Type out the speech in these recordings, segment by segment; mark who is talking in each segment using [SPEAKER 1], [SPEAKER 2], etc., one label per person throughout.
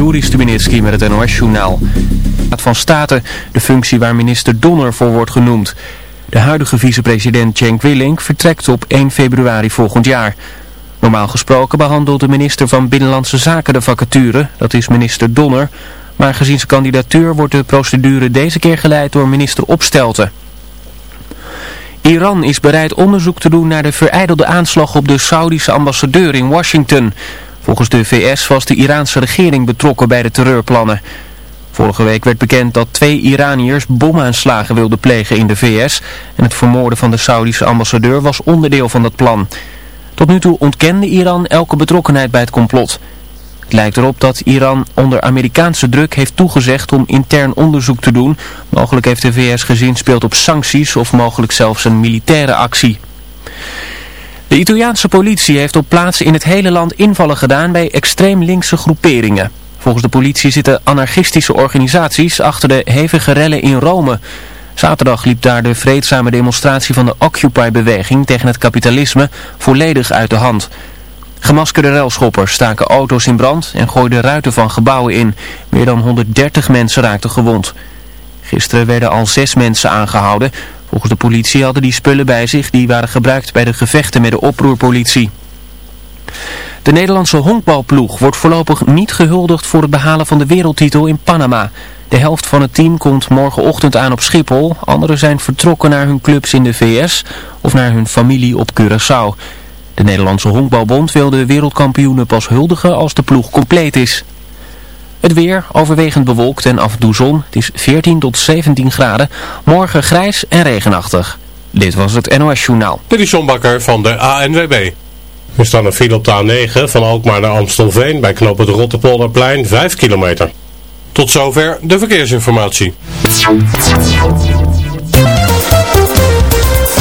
[SPEAKER 1] Juri Stubenitski met het NOS-journaal. Raad van State, de functie waar minister Donner voor wordt genoemd. De huidige vicepresident Cenk Willink vertrekt op 1 februari volgend jaar. Normaal gesproken behandelt de minister van Binnenlandse Zaken de vacature, dat is minister Donner. Maar gezien zijn kandidatuur wordt de procedure deze keer geleid door minister Opstelten. Iran is bereid onderzoek te doen naar de vereidelde aanslag op de Saudische ambassadeur in Washington. Volgens de VS was de Iraanse regering betrokken bij de terreurplannen. Vorige week werd bekend dat twee Iraniërs bomaanslagen wilden plegen in de VS en het vermoorden van de Saudische ambassadeur was onderdeel van dat plan. Tot nu toe ontkende Iran elke betrokkenheid bij het complot. Het lijkt erop dat Iran onder Amerikaanse druk heeft toegezegd om intern onderzoek te doen. Mogelijk heeft de VS gezien speelt op sancties of mogelijk zelfs een militaire actie. De Italiaanse politie heeft op plaatsen in het hele land invallen gedaan bij extreem linkse groeperingen. Volgens de politie zitten anarchistische organisaties achter de hevige rellen in Rome. Zaterdag liep daar de vreedzame demonstratie van de Occupy-beweging tegen het kapitalisme volledig uit de hand. Gemaskerde relschoppers staken auto's in brand en gooiden ruiten van gebouwen in. Meer dan 130 mensen raakten gewond. Gisteren werden al zes mensen aangehouden. Volgens de politie hadden die spullen bij zich die waren gebruikt bij de gevechten met de oproerpolitie. De Nederlandse honkbalploeg wordt voorlopig niet gehuldigd voor het behalen van de wereldtitel in Panama. De helft van het team komt morgenochtend aan op Schiphol. Anderen zijn vertrokken naar hun clubs in de VS of naar hun familie op Curaçao. De Nederlandse honkbalbond wil de wereldkampioenen pas huldigen als de ploeg compleet is. Het weer overwegend bewolkt en af en. Het is 14 tot 17 graden. Morgen grijs en regenachtig. Dit was het NOS Journaal.
[SPEAKER 2] Dit is Bakker van de ANWB. Er staan een file op de A9 van Alkmaar naar Amstelveen bij knoop het Rotterpolderplein 5 kilometer. Tot zover de verkeersinformatie.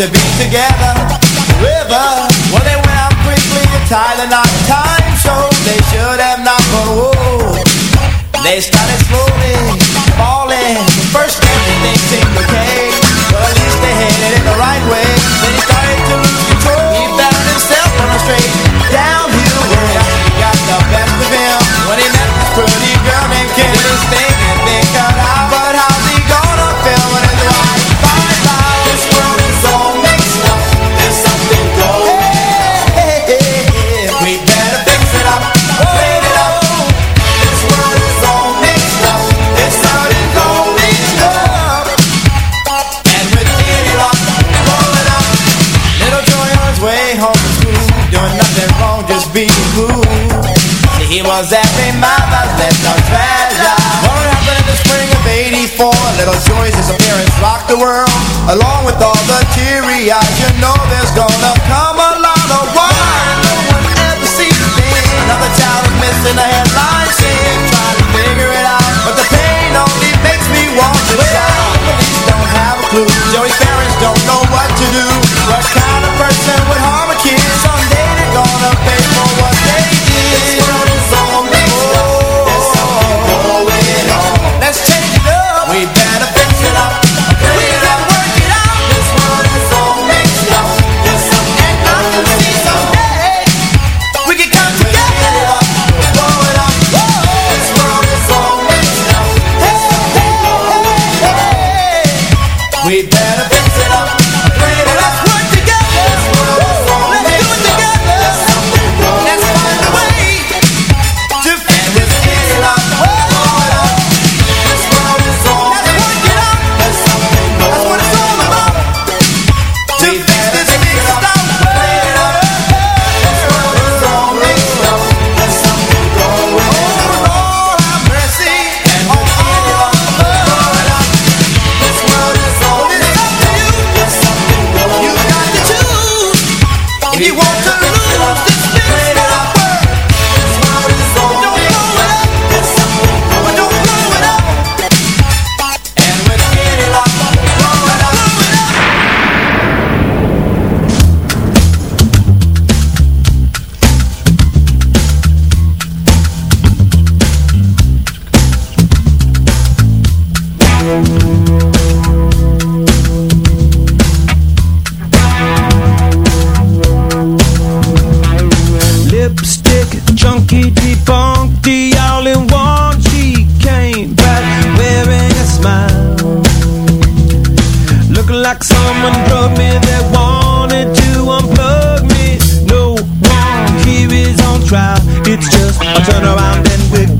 [SPEAKER 3] To be together. You know It's
[SPEAKER 4] just a turn around and we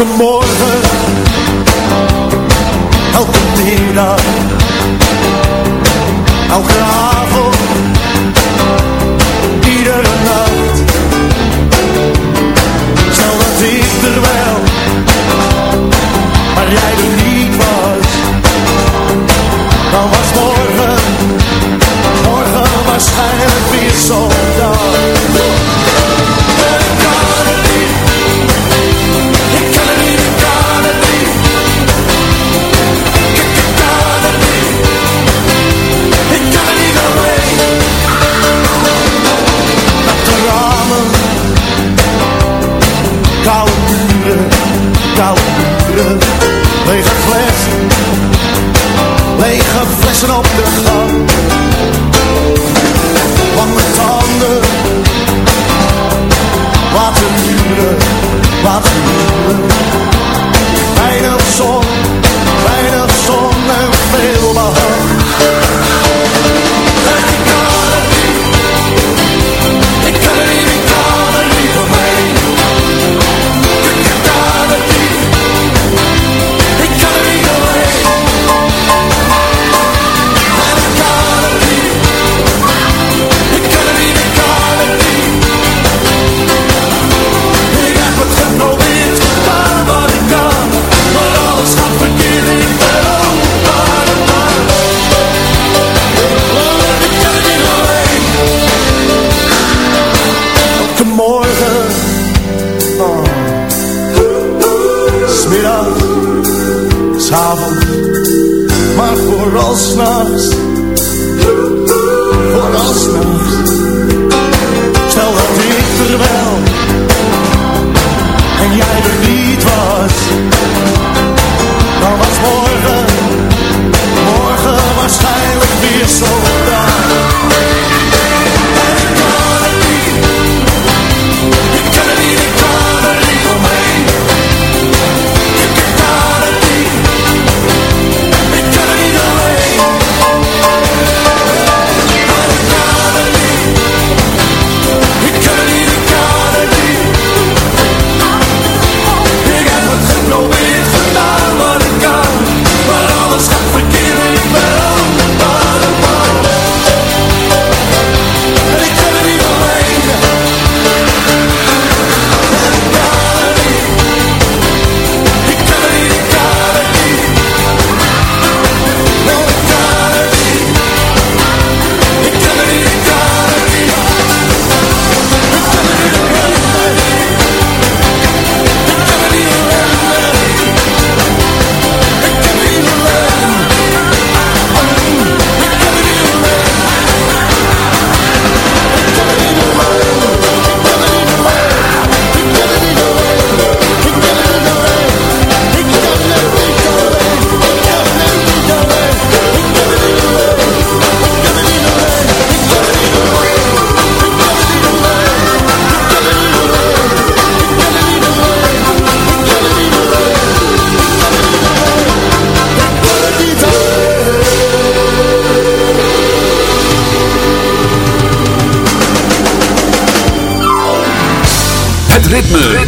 [SPEAKER 5] Elke morgen,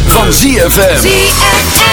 [SPEAKER 6] van ZFM.
[SPEAKER 7] ZFM.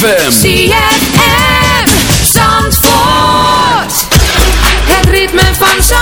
[SPEAKER 6] ZFM.
[SPEAKER 7] ZFM. Zandvoort. Het ritme van Zandvoort.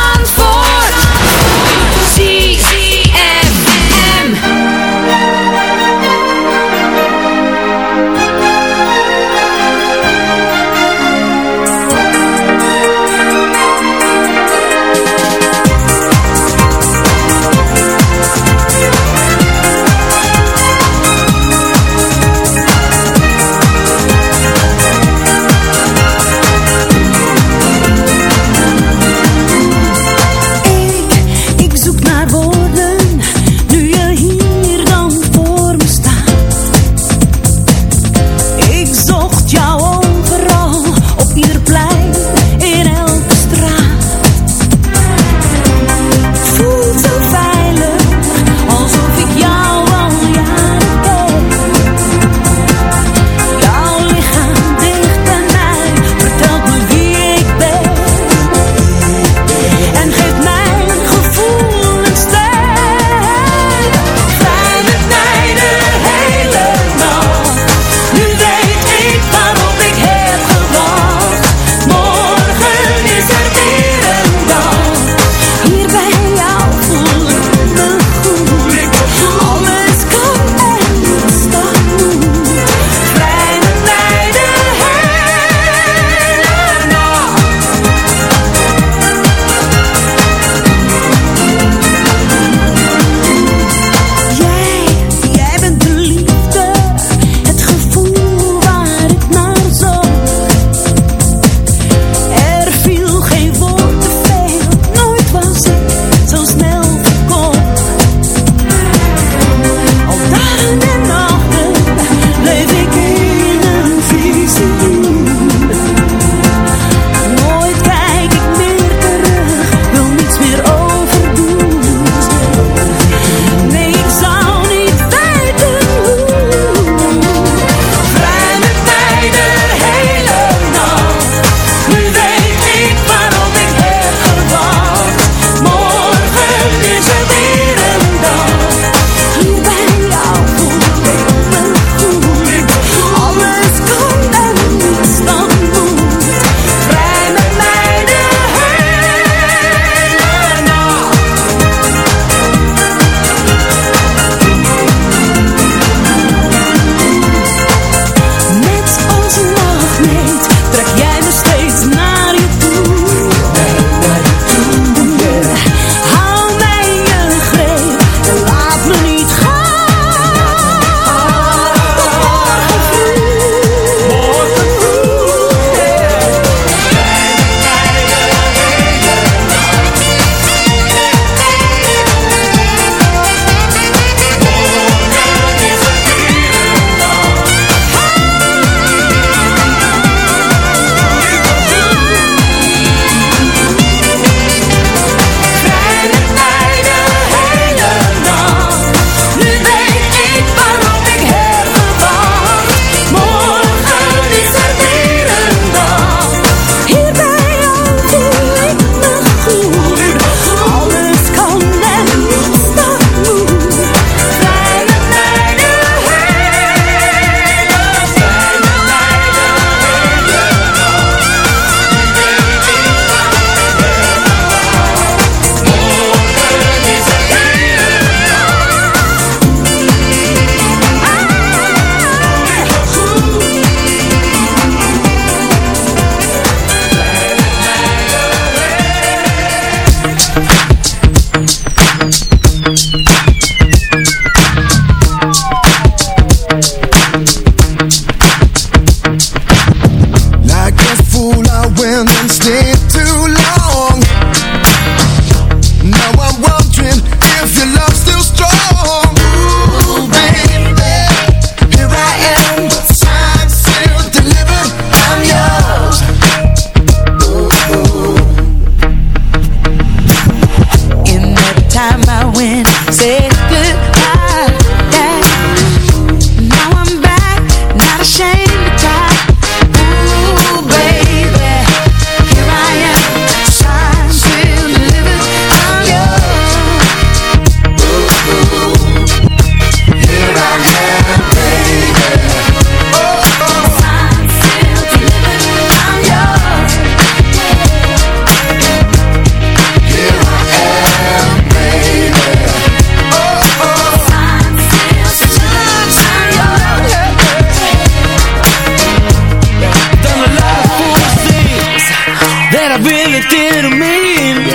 [SPEAKER 8] That I
[SPEAKER 9] really didn't mean.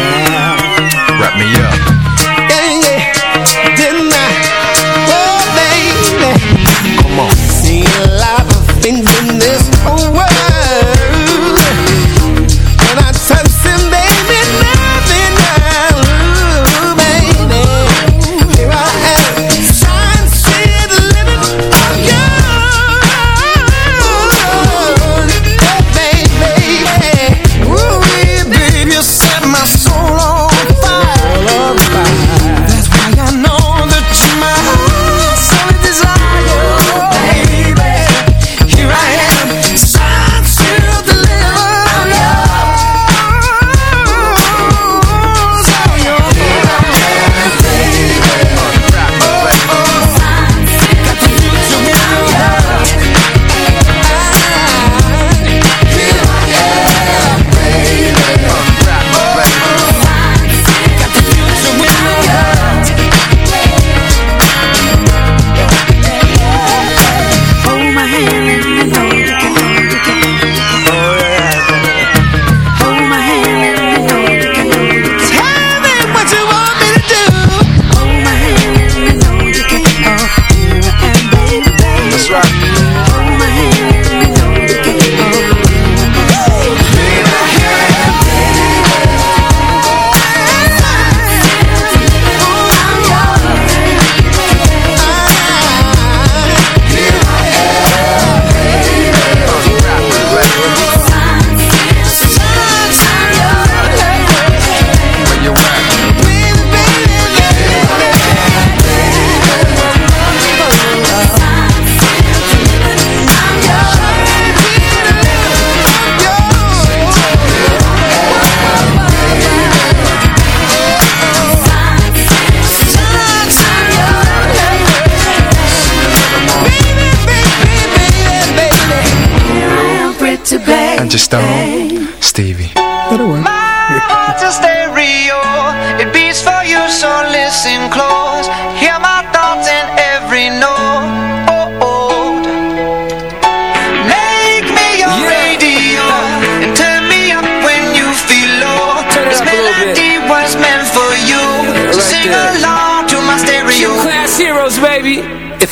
[SPEAKER 10] Just Stone, Stevie.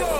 [SPEAKER 9] Go!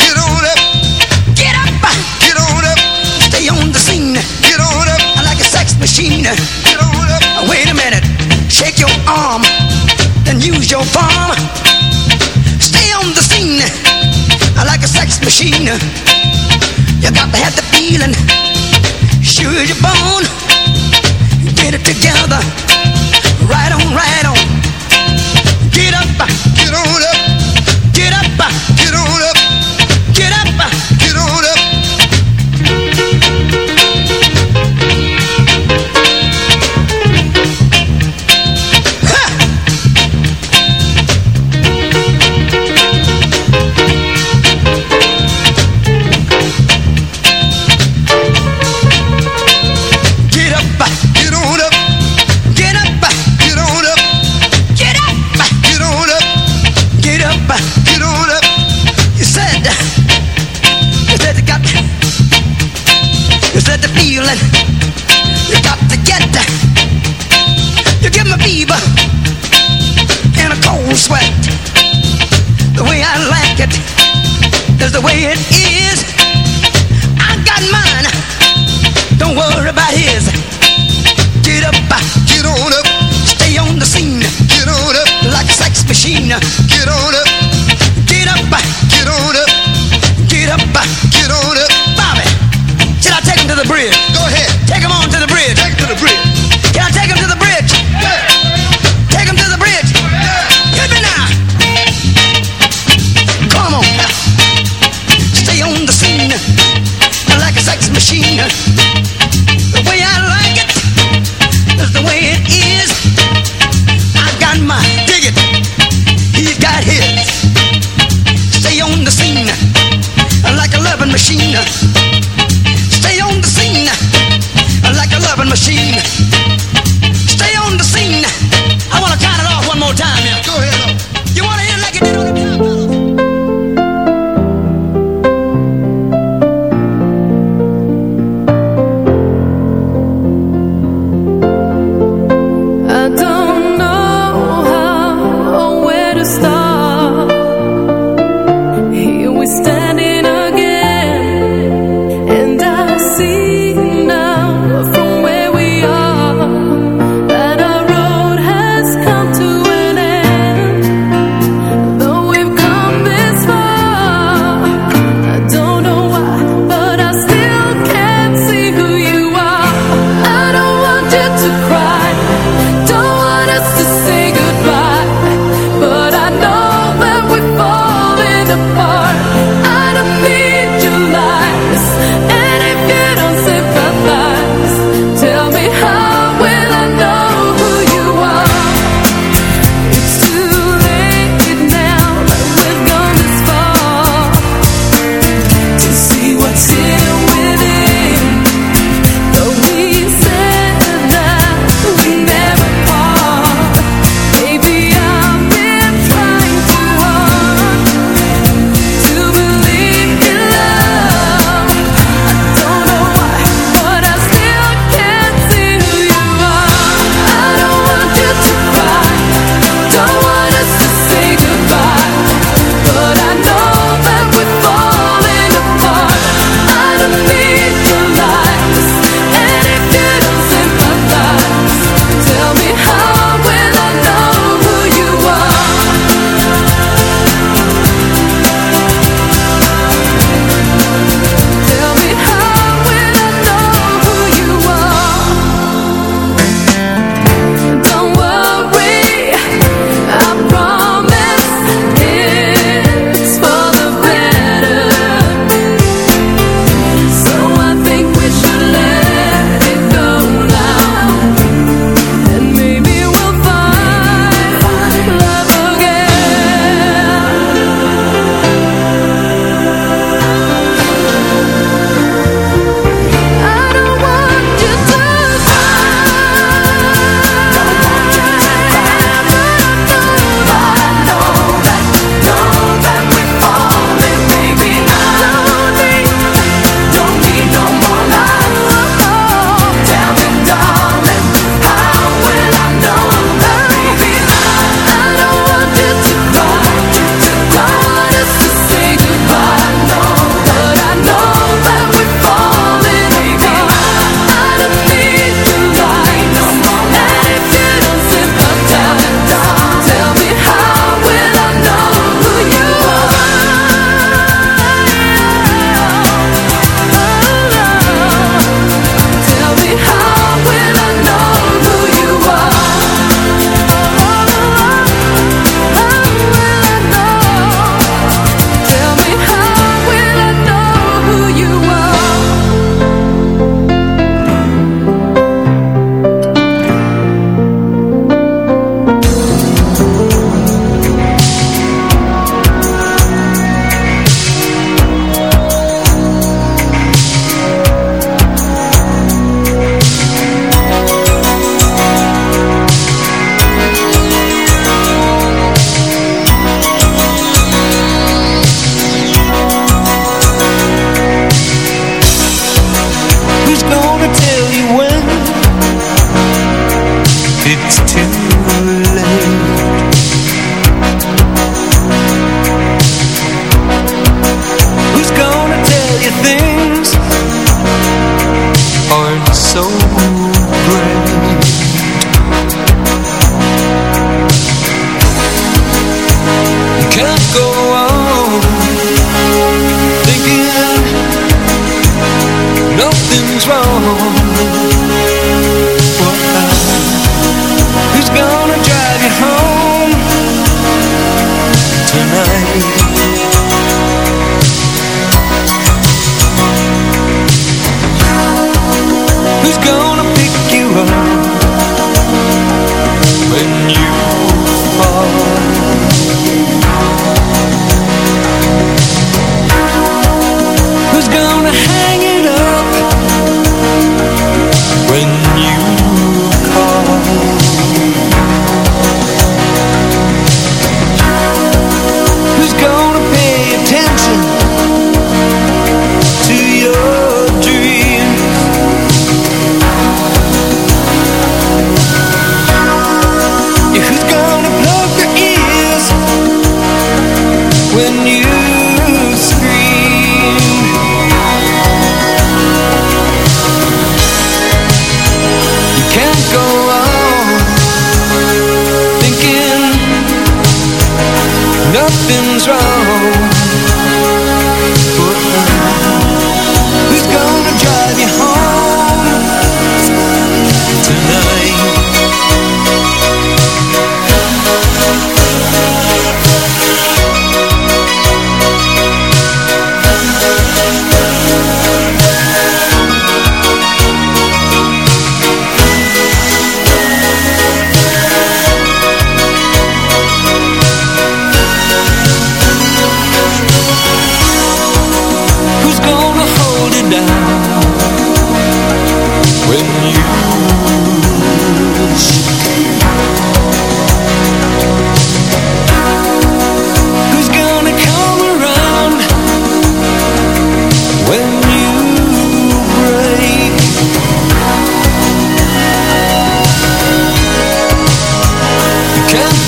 [SPEAKER 3] machine. Wait a minute, shake your arm, then use your palm. Stay on the scene, I like a sex machine. You got to have the feeling, sure as you're. Get it together, right on, right on. Get up, get on up.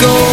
[SPEAKER 3] go